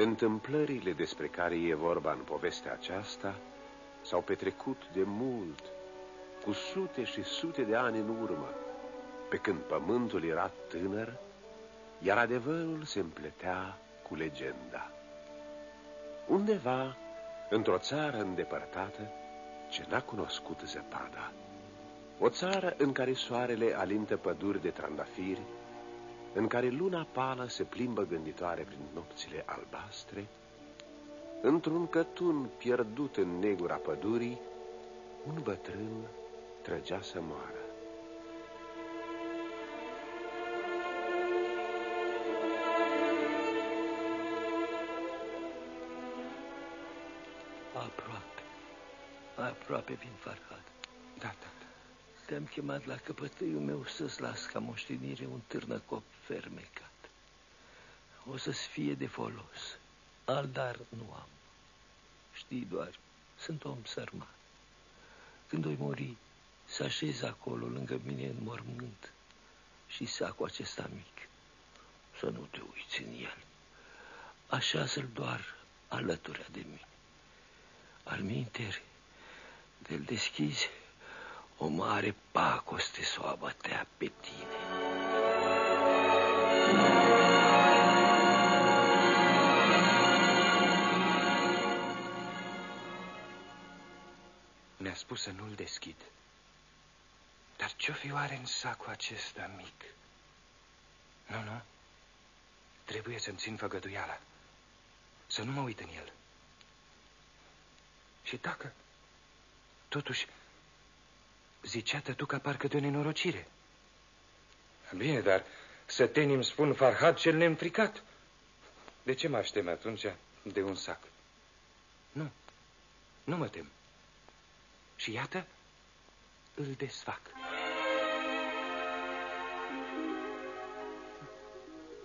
Întâmplările despre care e vorba în povestea aceasta s-au petrecut de mult, cu sute și sute de ani în urmă, pe când pământul era tânăr, iar adevărul se împletea cu legenda. Undeva, într-o țară îndepărtată, ce n-a cunoscut zăpada, o țară în care soarele alintă păduri de trandafiri, în care luna pală se plimbă gânditoare prin nopțile albastre, într-un cătun pierdut în negura pădurii, un bătrân trăgea să moară. Aproape. Aproape vin Farhad. Da, da, da. Te-am chemat la căpătâiul meu să-ți las ca moștenire un târnăcop fermecat. O să-ți fie de folos. Aldar nu am. Știi doar, sunt om sărman. Când oi mori, să așez acolo lângă mine în mormânt și sacul acesta mic. Să nu te uiți în el. Așa să-l doar alăturea de mine. Al minteri, de-l deschizi, o mare pacoste s-o abătea pe tine. Mi-a spus să nu-l deschid. Dar ce-o fi oare în sacul acesta mic? Nu, nu. Trebuie să-mi țin făgăduiala. Să nu mă uit în el. Și dacă, totuși, zicea tătuca parcă de o nenorocire. Bine, dar sătenii îmi spun Farhad cel neînfricat. De ce mă aștem atunci de un sac? Nu, nu mă tem. Și iată, îl desfac.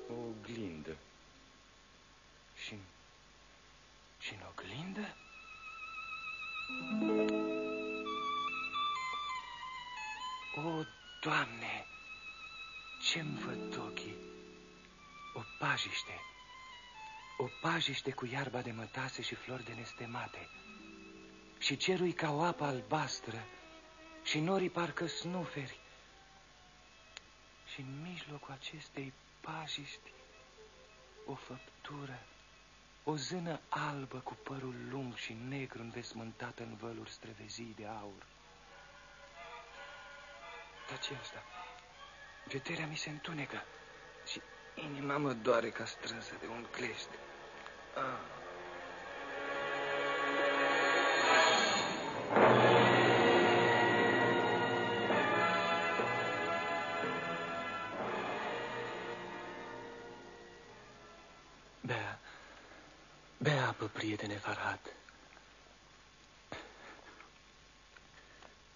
O oglindă. Și, și în oglindă? Doamne, ce-mi văd ochii? O pajiște. O pajiște cu iarba de mătase și flori de nestemate. Și cerul ca o apă albastră și norii parcă snuferi. Și în mijlocul acestei pajiști o făptură, o zână albă cu părul lung și negru învesmântată în văluri străvezii de aur. Dar ce asta? Vederea mi se întunecă și inima mă doare ca strânsă de un clești. Ah. Bea, bea apă, prietene Farhad.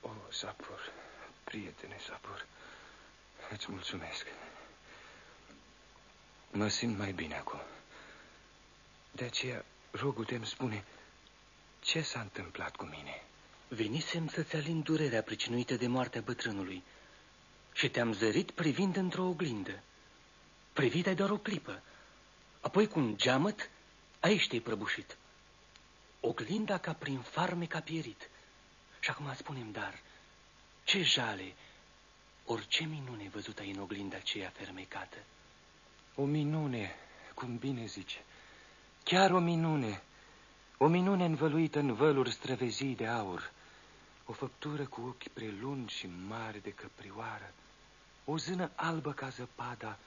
O, Sapur, prietene Sapur, îți mulțumesc. Mă simt mai bine acum. De aceea, rogul te spune ce s-a întâmplat cu mine. Venisem să-ți alin durerea pricinuită de moartea bătrânului și te-am zărit privind într-o oglindă. Privit ai doar o clipă, apoi cu un geamăt aici te-ai prăbușit. Oglinda ca prin farmec a pierit. Și acum spunem dar, ce jale, orice minune văzută în oglinda aceea fermecată. O minune, cum bine zice. Chiar o minune. O minune învăluită în văluri străvezii de aur. O făptură cu ochi prelungi și mari de căprioară. O zână albă ca zăpada,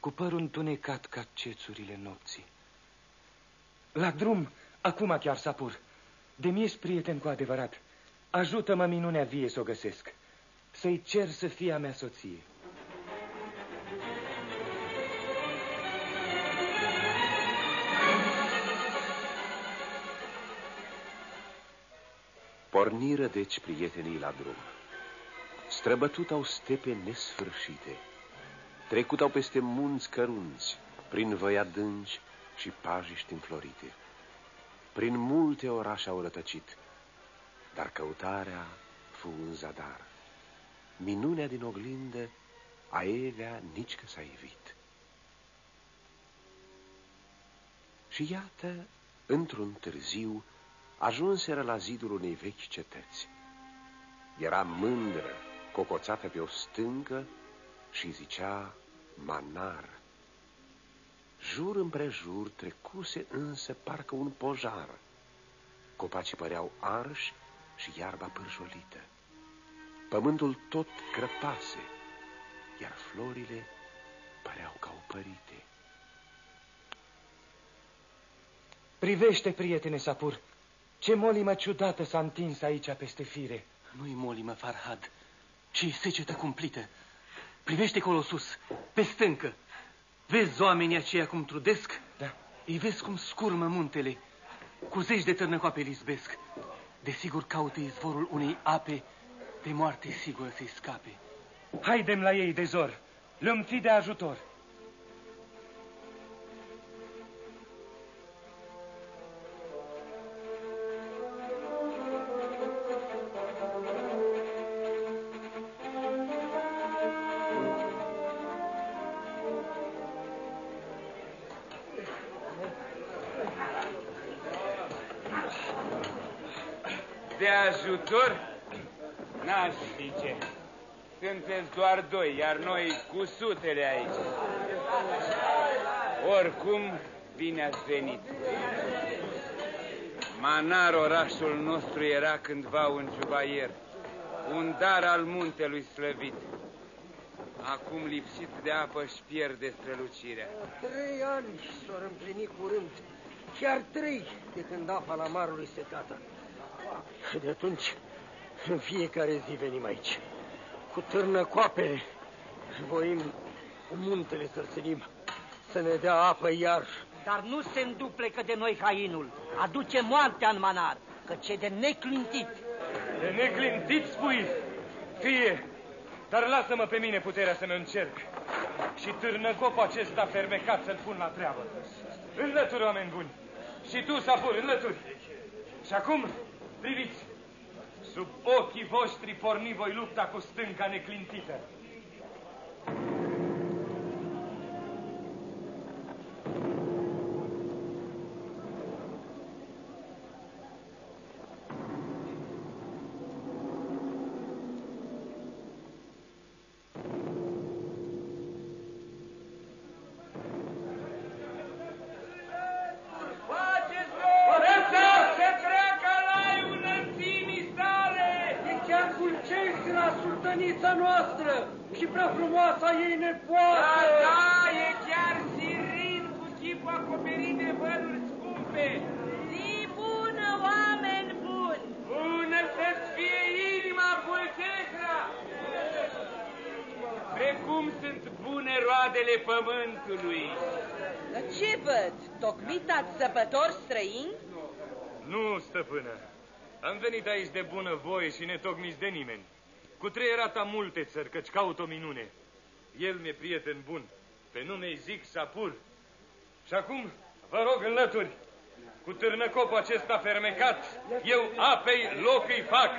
cu părul întunecat ca cețurile nopții. La drum, acum chiar, Sapur. De mie prieten cu adevărat. Ajută-mă minunea vie să o găsesc. Să-i cer să fie a mea soție. Porniră deci prietenii la drum. Străbătut au stepe nesfârșite. Trecut au peste munți cărunți, prin văi adânci și pajiști înflorite. Prin multe orașe au rătăcit, dar căutarea fu în zadar. Minunea din oglindă a Evea nici că s-a evit. Și iată, într-un târziu, ajunseră la zidul unei vechi cetăți. Era mândră, cocoțată pe o stâncă și zicea Manar. Jur împrejur trecuse însă parcă un pojar. Copacii păreau arși și iarba pârjolită. Pământul tot crăpase, iar florile păreau ca opărite. Privește, prietene Sapur, ce molimă ciudată s-a întins aici peste fire. Nu-i molimă, Farhad, ci secetă cumplită. Privește acolo sus, pe stâncă. Vezi oamenii aceia cum trudesc? Da. Îi vezi cum scurmă muntele. Cu zeci de târnăcoape lisbesc. Desigur caută izvorul unei ape de moarte sigură să-i scape. Haidem la ei de zor. Le-am fi de ajutor. Doar doi, iar noi cu sutele aici. Oricum, bine ați venit. Manar, orașul nostru, era cândva un jubaier, un dar al muntelui slăvit. Acum, lipsit de apă, își pierde strălucirea. Trei ani s-au împlinit curând, chiar trei de când apa la marului se tata. De atunci, în fiecare zi venim aici, cu târnă coapele, voim cu muntele să sărim, să ne dea apă iar. Dar nu se înduplecă de noi hainul, aduce moartea în manar, că ce de neclintit. De neclintit spui? Fie, dar lasă-mă pe mine puterea să-mi încerc. Și târnăcopul acesta fermecat să-l pun la treabă. Înlături, oameni buni. Și tu, Sapur, înlături. Și acum, priviți, sub ochii voștri porni voi lupta cu stânca neclintită. Se treacă la unălțimii sale! E chiar cu Cehra, sultănița noastră, și prea frumoasa ei Da, nepoată. da, e chiar sirin cu chipul acoperit de văluri scumpe. Zi bună, oameni buni! Bună să-ți fie inima, Bulcehra! Precum sunt bune roadele pământului. Dar ce văd? Tocmit ați săpători străini? Nu, stăpână. Am venit aici de bună voie și netocmiți de nimeni. Cu treierata multe țări, căci caut o minune. El mi-e prieten bun. Pe nume zic Sapur. Și acum, vă rog înlături. Cu târnăcopul acesta fermecat, eu apei loc îi fac.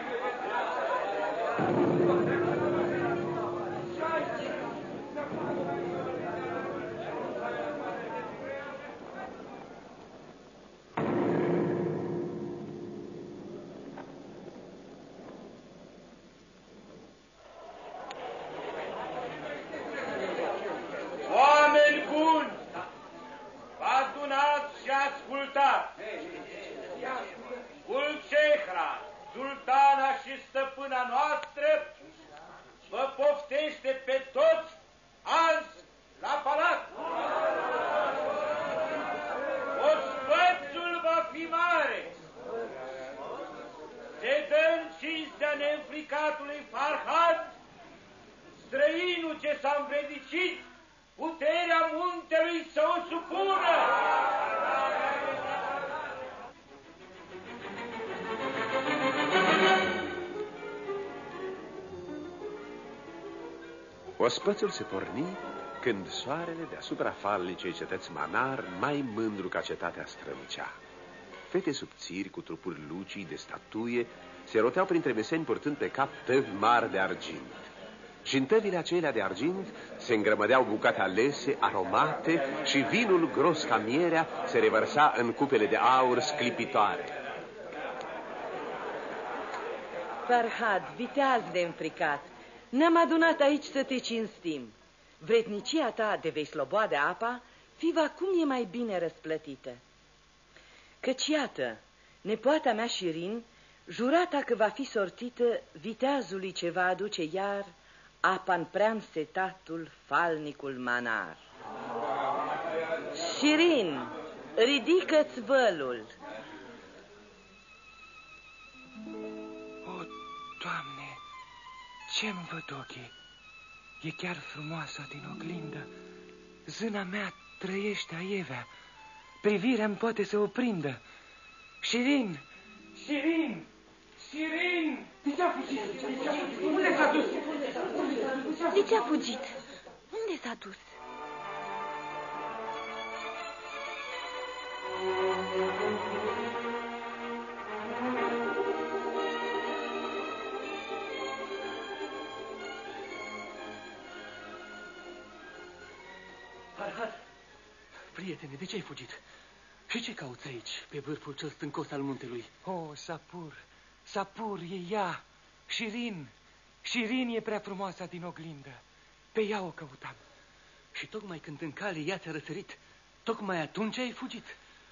Ospățul se porni când soarele deasupra falnicei cetăți Manar mai mândru ca cetatea strălucea. Fete subțiri cu trupuri lucii de statuie se roteau printre meseni purtând pe cap tăvi mari de argint. și în tăvile acelea de argint se îngrămădeau bucate alese, aromate și vinul gros ca mierea se revărsa în cupele de aur sclipitoare. Farhad, viteaz de înfricat, ne-am adunat aici să te cinstim. Vrednicia ta de vei sloboa de apa, fiva cum e mai bine răsplătită. Căci iată, nepoata mea Șirin, jurata că va fi sortită viteazului ce va aduce iar apa în prea însetatul falnicul manar. Șirin, ridică-ți vălul. Ce-mi văd ochii? E chiar frumoasă din oglindă. Zâna mea trăiește aievea. Privirea-mi poate să o prindă. Șirin! Șirin! Șirin! De ce a fugit? Unde s-a dus? De ce a fugit? Unde s-a dus? Farhad, prietene, de ce ai fugit? Și ce cauți aici, pe vârful cel stâncos al muntelui? Oh, Sapur, Sapur, e ea, Șirin. Șirin e prea frumoasa din oglindă. Pe ea o căutam. Și tocmai când în cale ea ți-a răsărit, tocmai atunci ai fugit.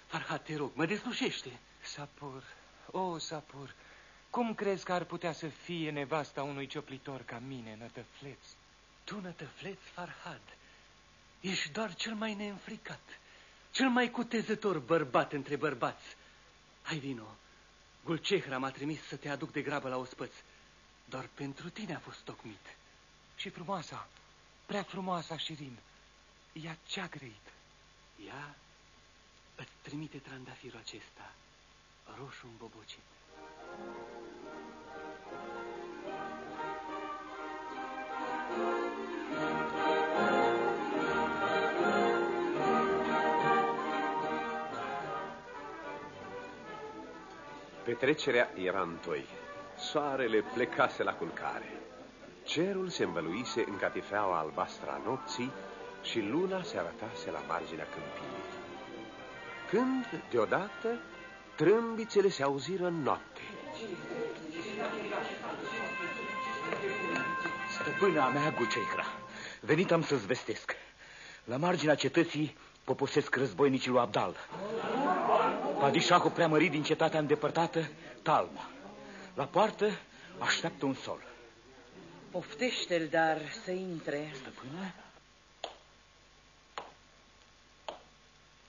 Farhad, te rog, mă deslușește. Sapur, oh, Sapur, cum crezi că ar putea să fie nevasta unui cioplitor ca mine, nătăfleț? Tu, nătăfleț, Farhad, ești doar cel mai neînfricat, cel mai cutezător bărbat între bărbați. Hai, vino, Gulcehra m-a trimis să te aduc de grabă la ospăț. Doar pentru tine a fost tocmit. Și frumoasa, prea frumoasa Șirin, ea ce-a grăit? Ea îți trimite trandafirul acesta, roșu îmbobocit. Petrecerea era întoi. Soarele plecase la culcare. Cerul se învăluise în catifeaua albastră a nopții și luna se arătase la marginea câmpiei. Când, deodată, trâmbițele se auziră în noapte. Stăpâna mea, Gucecra, venit am să-ți vestesc. La marginea cetății poposesc războinicii lui Abdal. Padișahul preamărit din cetatea îndepărtată, Talma. La poartă așteaptă un sol. Poftește-l, dar să intre. Stăpână?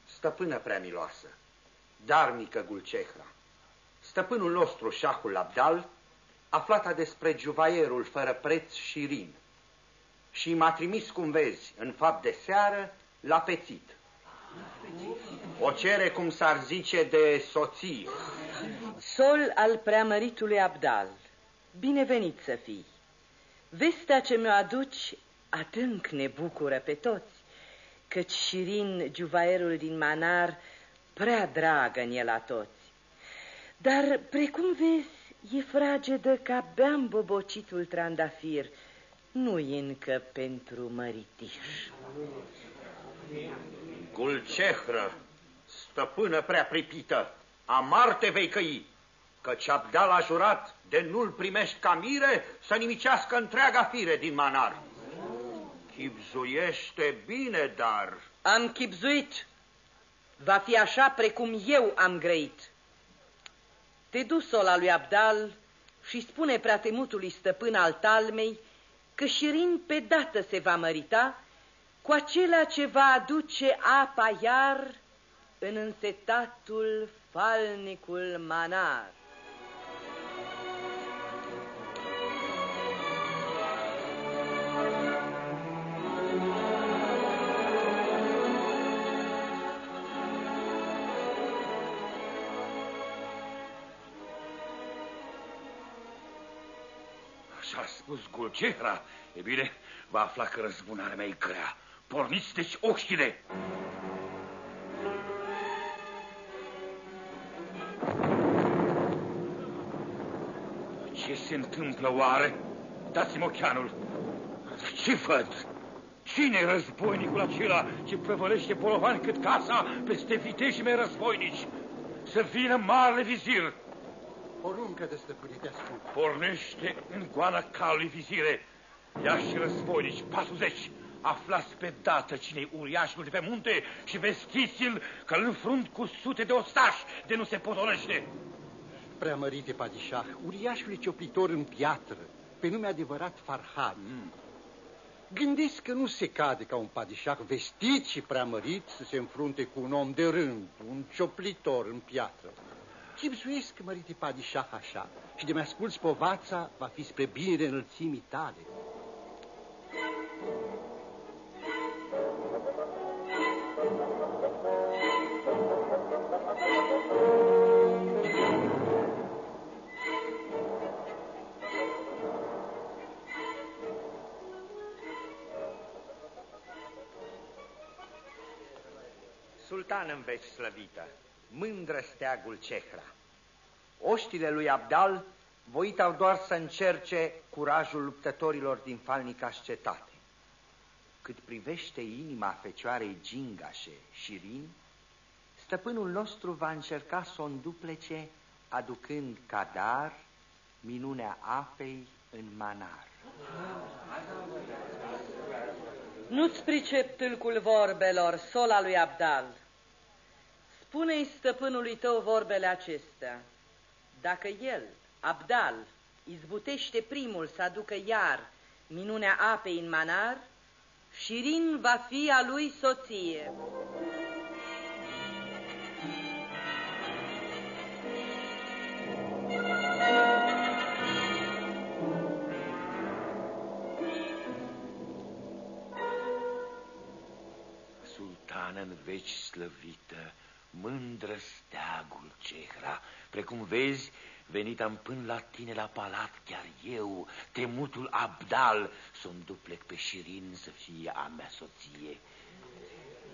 Stăpână prea miloasă, darnică Gulcehra, stăpânul nostru, șahul Abdal, aflata despre juvaierul fără preț Șirin și m-a trimis, cum vezi, în fapt de seară, la pețit. O cere, cum s-ar zice, de soție. Sol al preamăritului Abdal, binevenit să fii. Vestea ce mi-o aduci adânc ne bucură pe toți, căci Șirin, juvaierul din Manar, prea dragă în el la toți. Dar, precum vezi, e fragedă ca beam bobocitul trandafir, nu e încă pentru măritiș. Gulcehră, stăpână prea pripită, amar te vei căi, căci Abdal a jurat de nu-l primești ca mire să nimicească întreaga fire din manar. Chipzuiește bine, dar... Am chipzuit. Va fi așa precum eu am grăit. Te du sola lui Abdal și spune prea temutului stăpân al talmei că Șirin pe dată se va mărita cu acela ce va aduce apa iar în însetatul falnicul manar. Așa a spus Gulcehra. E bine, va afla că răzbunarea mea e grea. Porniți deci oștile! Ce se întâmplă oare? Dați-mi ochianul. Ce văd? Cine e războinicul acela ce prăvălește bolovani cât casa peste viteșii mei războinici? Să vină marele vizir. Poruncă de stăpânite ascult. Pornește în goana calului vizire. Ia și războinici, 40. Aflați pe dată cine e uriașul de pe munte și vestiți-l că îl înfrunt cu sute de ostași de nu se potolește. Preamărite padișah, uriașul e cioplitor în piatră, pe nume adevărat Farhad. Mm. Gândesc că nu se cade ca un padișah vestit și preamărit să se înfrunte cu un om de rând, un cioplitor în piatră. Chipzuiesc, mărite padișah, așa, și de mi-asculți povața, va fi spre binele înălțimii tale. Sultan în veci slăvită, mândră steagul Cehra. Oștile lui Abdal voitau doar să încerce curajul luptătorilor din falnica cetate. Cât privește inima fecioarei Gingașe și Rin, stăpânul nostru va încerca să o înduplece aducând ca dar minunea apei în manar. Nu-ți pricep tâlcul vorbelor, sola lui Abdal. Spune-i stăpânului tău vorbele acestea. Dacă el, Abdal, izbutește primul să aducă iar minunea apei în manar, Șirin va fi a lui soție. Sultană în veci slăvită, mândră steagul Cehra. Precum vezi, venit am până la tine la palat, chiar eu, temutul Abdal, să-mi duplec pe Șirin să fie a mea soție.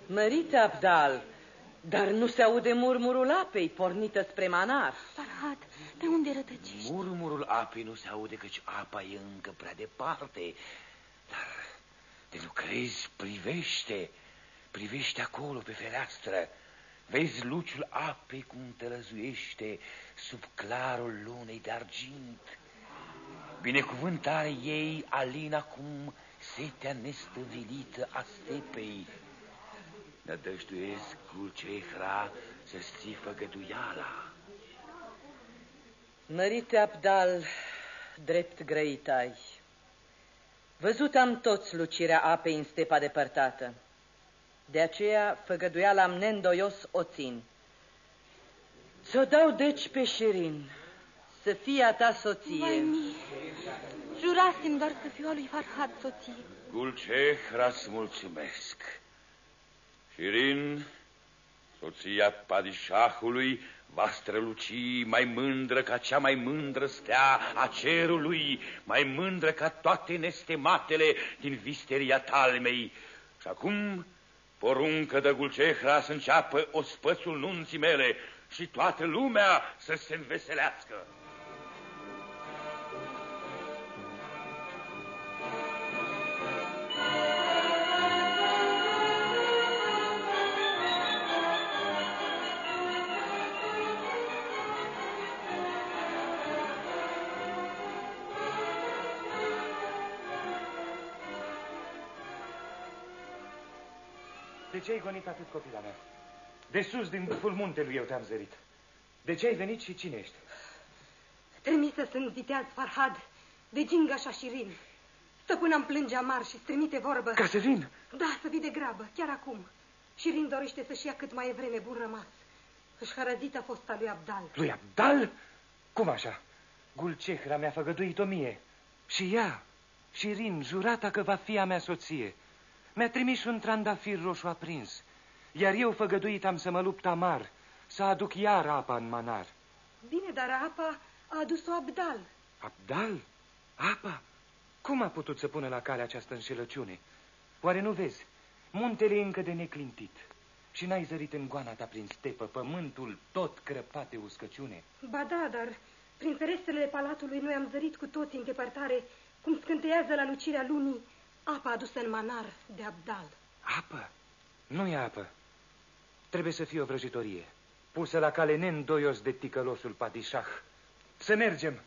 Mărite Abdal, dar nu se aude murmurul apei pornită spre manar. Farhad, pe unde rătăcești? Murmurul apei nu se aude căci apa e încă prea departe. Dar de nu crezi, privește, privește acolo pe fereastră. Vezi luciul apei cum tărăzuiește sub clarul lunei de argint. Binecuvântarea ei alina cum setea nestăvilită a stepei. Nădăjduiesc Gulcehra să-ți ții făgăduiala. Mărite Abdal, drept grăitai, văzut am toți lucirea apei în stepa depărtată. De aceea făgăduiala am neîndoios o țin. Să dau deci pe Șirin, să fie a ta soție. Vai mie, jurasem doar să fiu a lui Farhad soție. Gulcehra, îți mulțumesc. Șirin, soția padișahului, va străluci mai mândră ca cea mai mândră stea a cerului, mai mândră ca toate nestematele din visteria talmei. Și acum poruncă de Gulcehra să înceapă ospățul nunții mele și toată lumea să se înveselească. Ce ai gonit atât copila mea? De sus, din vârful muntelui, eu te-am zărit. De ce ai venit și cine ești? Trimisă sunt viteaz Farhad, de Ginga și Șirin. Stăpân am plânge amar și trimite vorbă. Ca să vin? Da, să vii de grabă, chiar acum. Șirin dorește să-și ia cât mai e vreme bun rămas. Își hărăzit a fost a lui Abdal. Lui Abdal? Cum așa? Gulcehra mi-a făgăduit-o mie. Și ea, Șirin, jurata că va fi a mea soție. Mi-a trimis un trandafir roșu aprins, iar eu făgăduit am să mă lupt amar, să aduc iar apa în manar. Bine, dar apa a adus-o Abdal. Abdal? Apa? Cum a putut să pună la cale această înșelăciune? Oare nu vezi? Muntele e încă de neclintit. Și n-ai zărit în goana ta prin stepă, pământul tot crăpat de uscăciune. Ba da, dar prin ferestrele palatului noi am zărit cu toții în depărtare cum scânteiază la lucirea lunii Apa adusă în manar de Abdal. Apă? Nu e apă. Trebuie să fie o vrăjitorie, pusă la cale neîndoios de ticălosul padișah. Să mergem.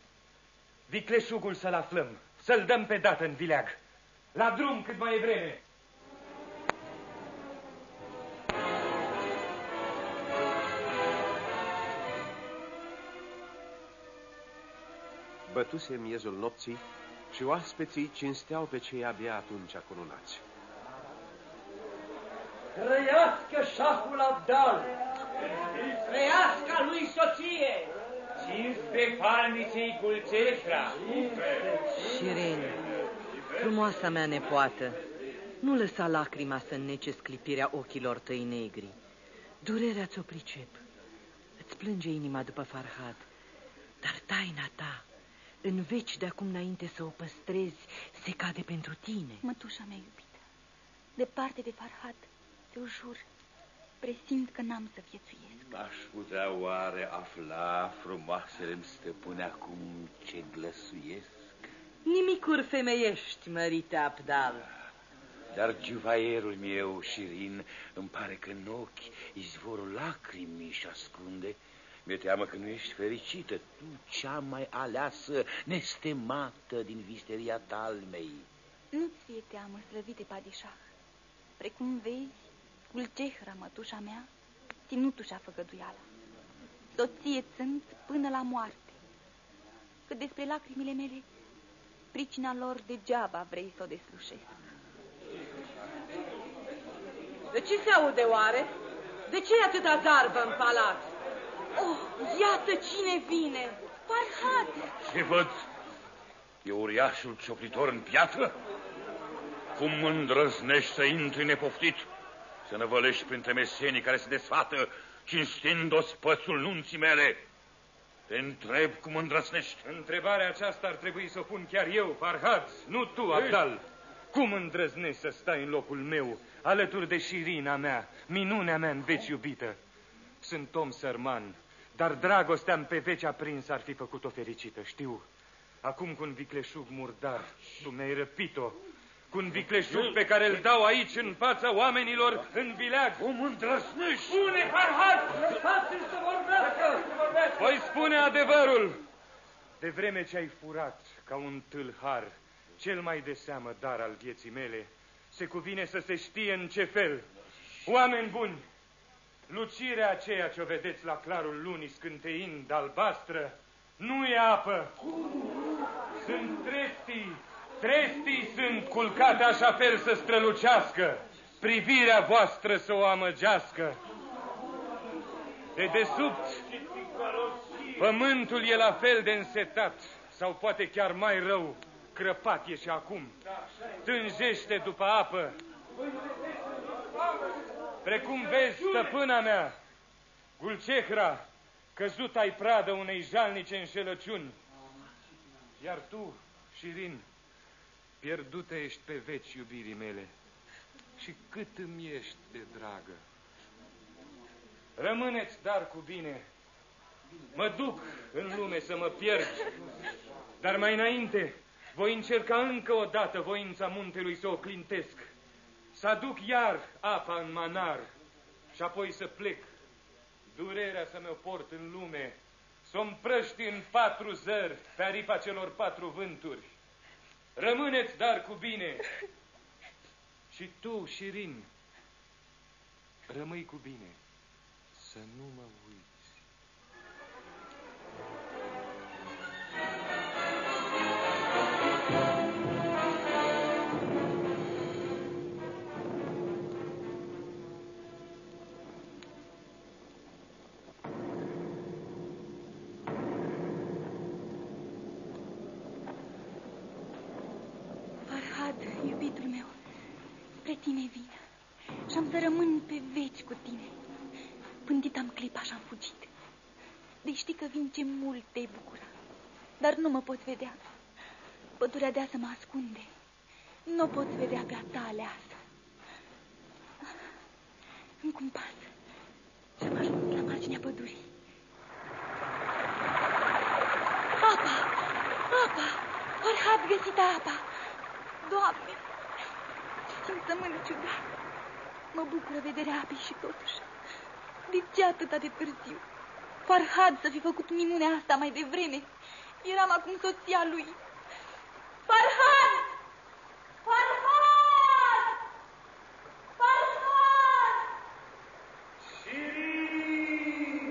Vicleșugul să-l aflăm, să-l dăm pe dată în vileag. La drum cât mai e vreme. Bătuse miezul nopții și oaspeții cinsteau pe cei abia atunci acununați. Trăiască șahul Abdal! Trăiască lui soție! Cinste farnicei Gulceșra! Șirin, frumoasa mea nepoată, nu lăsa lacrima să înnece sclipirea ochilor tăi negri. Durerea ți-o pricep. Îți plânge inima după Farhad, dar taina ta, în veci de acum înainte să o păstrezi, se cade pentru tine. Mătușa mea iubită, departe de Farhad, te jur, presimt că n-am să viețuiesc. Aș putea oare afla, frumoasele-mi stăpâne, acum ce glăsuiesc? Nimicuri femeiești, mărite Abdal. Dar juvaierul meu, Șirin, îmi pare că în ochi izvorul lacrimii și ascunde. Mi-e teamă că nu ești fericită, tu cea mai aleasă, nestemată din visteria talmei. Nu-ți fie teamă, slăvite padișah. Precum vezi, Gulcehra, mătușa mea, ținutu și-a făgăduiala. Soție sunt până la moarte. Cât despre lacrimile mele, pricina lor degeaba vrei să o deslușesc. De ce se aude oare? De ce e atâta zarbă în palat? Oh, iată cine vine! Farhad! Ce văd? E uriașul cioplitor în piatră? Cum îndrăznești să intri nepoftit? Să năvălești printre mesenii care se desfată, cinstind ospățul nunții mele? Te întreb cum îndrăznești. Întrebarea aceasta ar trebui să o pun chiar eu, Farhad, nu tu, Abdal. Cum îndrăznești să stai în locul meu, alături de șirina mea, minunea mea în veci iubită? Sunt om sărman, dar dragostea pe veci aprins ar fi făcut-o fericită, știu. Acum cu un vicleșug murdar, tu mi-ai răpit-o. Cu un vicleșug pe care îl dau aici în fața oamenilor în vileag. Cum îndrăznești? Spune, Farhad! Lăsați-l să vorbească! Voi spune adevărul. De vreme ce ai furat ca un tâlhar, cel mai de seamă dar al vieții mele, se cuvine să se știe în ce fel. Oameni buni, lucirea aceea ce o vedeți la clarul lunii scânteind albastră, nu e apă. Sunt trestii, trestii sunt culcate așa fel să strălucească, privirea voastră să o amăgească. De desubt, pământul e la fel de însetat, sau poate chiar mai rău, crăpat e și acum. Tânjește după apă. Precum vezi, stăpâna mea, Gulcehra, căzut ai pradă unei jalnice înșelăciuni. Iar tu, Șirin, pierdută ești pe veci iubirii mele și cât îmi ești de dragă. Rămâneți dar cu bine. Mă duc în lume să mă pierd, dar mai înainte voi încerca încă o dată voința muntelui să o clintesc, să aduc iar apa în manar și apoi să plec. Durerea să mă port în lume, să o împrăști în patru zări pe aripa celor patru vânturi. Rămâneți dar cu bine. Și tu, Șirin, rămâi cu bine. Să nu mă uiți. Am să rămân pe veci cu tine. Pândit am clipa și am fugit. Deci știi că vin ce mult te bucura, dar nu mă poți vedea. Pădurea de să mă ascunde. Nu o poți vedea pe a ta aleasă. Încă un pas și am ajuns la marginea pădurii. Apa! Apa! Farhad găsit apa! Doamne, simțământ ciudat. Mă bucură vederea apei și totuși. De ce atâta de târziu? Farhad să fi făcut minunea asta mai devreme. Eram acum soția lui. Farhad! Farhad! Farhad! Shirin!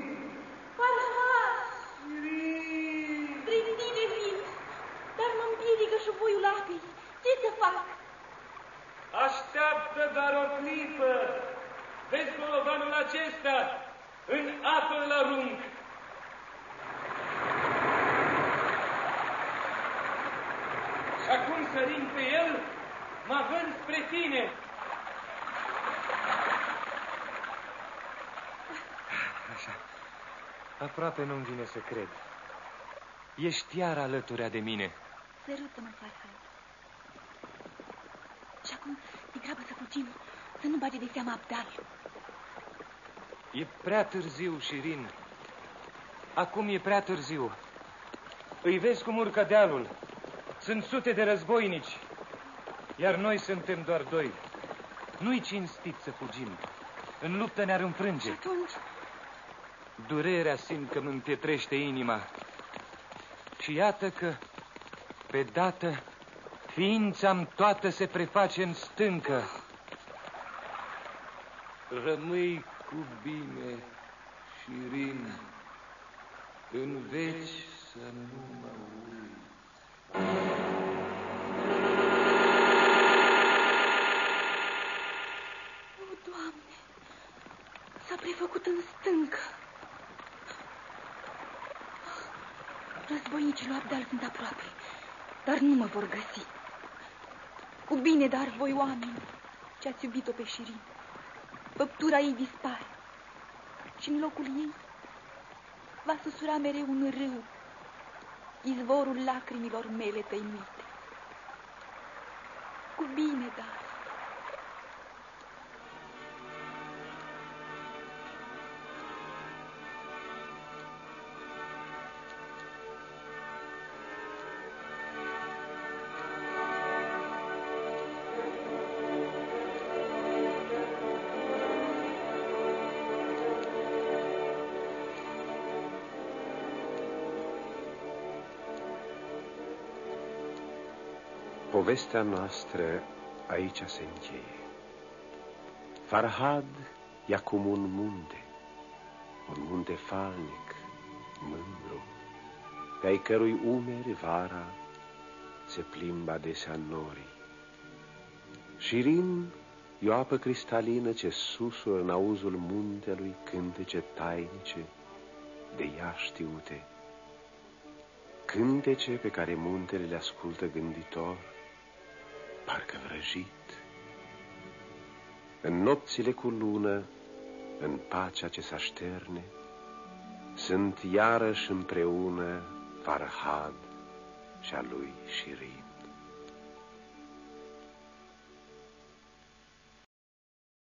Farhad! Shirin! Spre tine vin, dar mă împiedică șuvoiul apei. Ce să fac? Așteaptă doar o clipă. Vezi bolovanul acesta? În apă îl arunc. Și acum sărind pe el, mă vând spre tine. Așa. Aproape nu-mi vine să cred. Ești iar alăturea de mine. Sărută-mă, Farhad. Și acum, de grabă să fugim, să nu bage de seama Abdal. E prea târziu, Shirin. Acum e prea târziu. Îi vezi cum urcă dealul. Sunt sute de războinici. Iar noi suntem doar doi. Nu-i cinstit să fugim. În luptă ne-ar înfrânge. Și atunci? Durerea simt că mă împietrește inima. Și iată că, pe dată, ființa-mi toată se preface în stâncă. Rămâi cu bine, Shirin, în veci să nu mă uit. O, Doamne, s-a prefăcut în stâncă. Războinicii lui Abdal sunt aproape, dar nu mă vor găsi. Cu bine, dar voi oameni, ce ați iubit-o pe Șirin. Făptura ei dispare și în locul ei va susura mereu un râu, izvorul lacrimilor mele tăinuite. Cu bine, dar. Povestea noastră aici se încheie. Farhad e acum un munte, un munte falnic, mândru, pe ai cărui umeri vara se plimbă adesea norii. Shirin e o apă cristalină ce susură în auzul muntelui cântece tainice de ea știute. Cântece pe care muntele le ascultă gânditor, parcă vrăjit. În nopțile cu lună, în pacea ce s-așterne, sunt iarăși împreună Farhad și a lui Shirin.